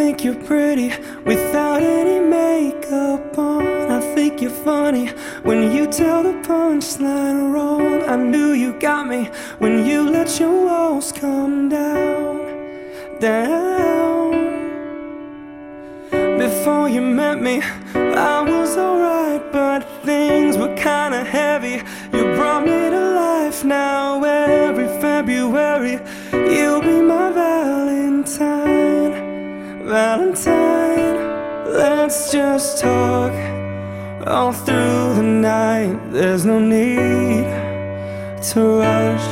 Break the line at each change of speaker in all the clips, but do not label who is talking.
think you're pretty without any makeup on. I think you're funny when you tell the punchline wrong. I knew you got me when you let your walls come down, down. Before you met me, I was alright, but things were kinda heavy. You brought me to life now. Every February, you'll be my Valentine. Valentine, let's just talk all through the night. There's no need to rush.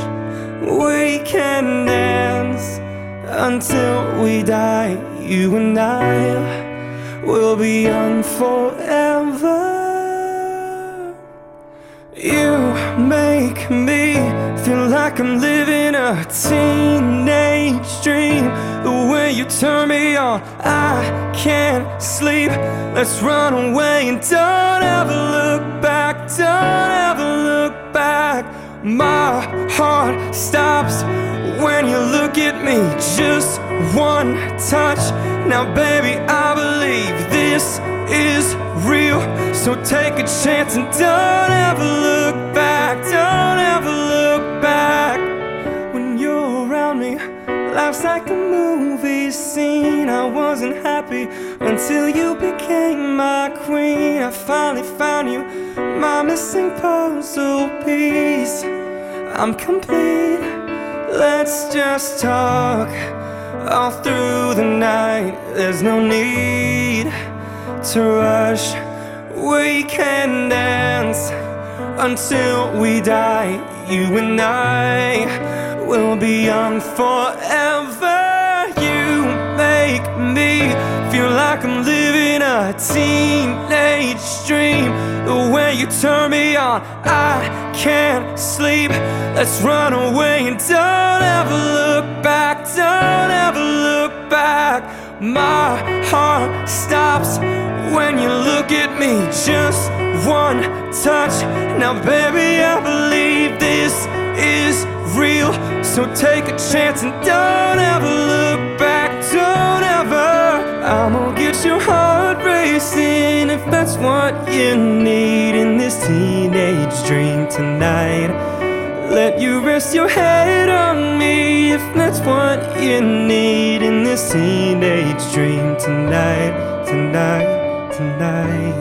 We can dance until we die. You and I will be young forever. You make me feel like I'm living a teenage turn me on, I can't sleep. Let's run away and don't ever look back. Don't ever look back. My heart stops when you look at me. Just one touch. Now, baby, I believe this is real. So take a chance and don't ever look back. Don't happy until you became my queen. I finally found you, my missing puzzle piece. I'm complete. Let's just talk all through the night. There's no need to rush. We can dance until we die. You and I will be young forever. You make me teenage dream. The way you turn me on, I can't sleep. Let's run away and don't ever look back. Don't ever look back. My heart stops when you look at me. Just one touch. Now, baby, I believe this is real. So take a chance and don't ever look back. If that's what you need in this teenage dream tonight. Let you rest your head on me if that's what you need in this teenage dream tonight, tonight, tonight,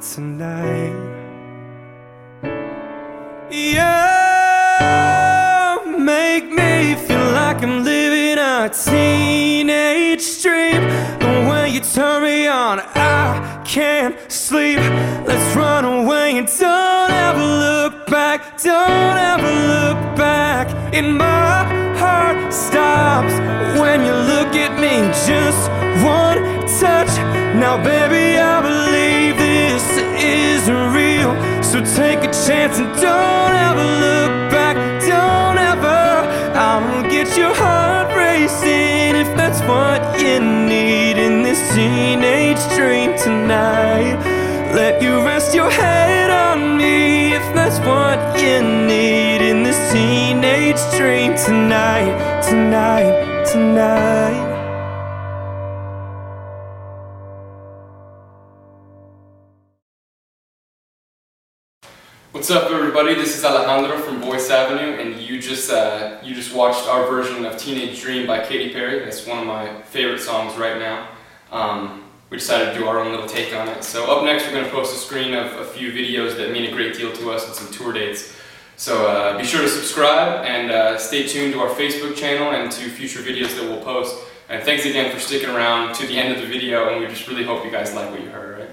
tonight. You make me feel like I'm living a teenage dream. The way you turn me on, I can't sleep. Let's run away and don't ever look back. Don't ever look back. And my heart stops when you look at me. Just one touch. Now, baby, I believe this is real. So take a chance and don't ever look back. What you need in this teenage dream tonight. Let you rest your head on me if that's what you need in this teenage dream tonight, tonight, tonight.
What's up, everybody? This is Alejandro from Boyce Avenue, and you just uh, you just watched our version of "Teenage Dream" by Katy Perry. That's one of my favorite songs right now. Um, we decided to do our own little take on it. So up next, we're going to post a screen of a few videos that mean a great deal to us and some tour dates. So uh, be sure to subscribe and uh, stay tuned to our Facebook channel and to future videos that we'll post. And thanks again for sticking around to the end of the video, and we just really hope you guys like what you heard. Right?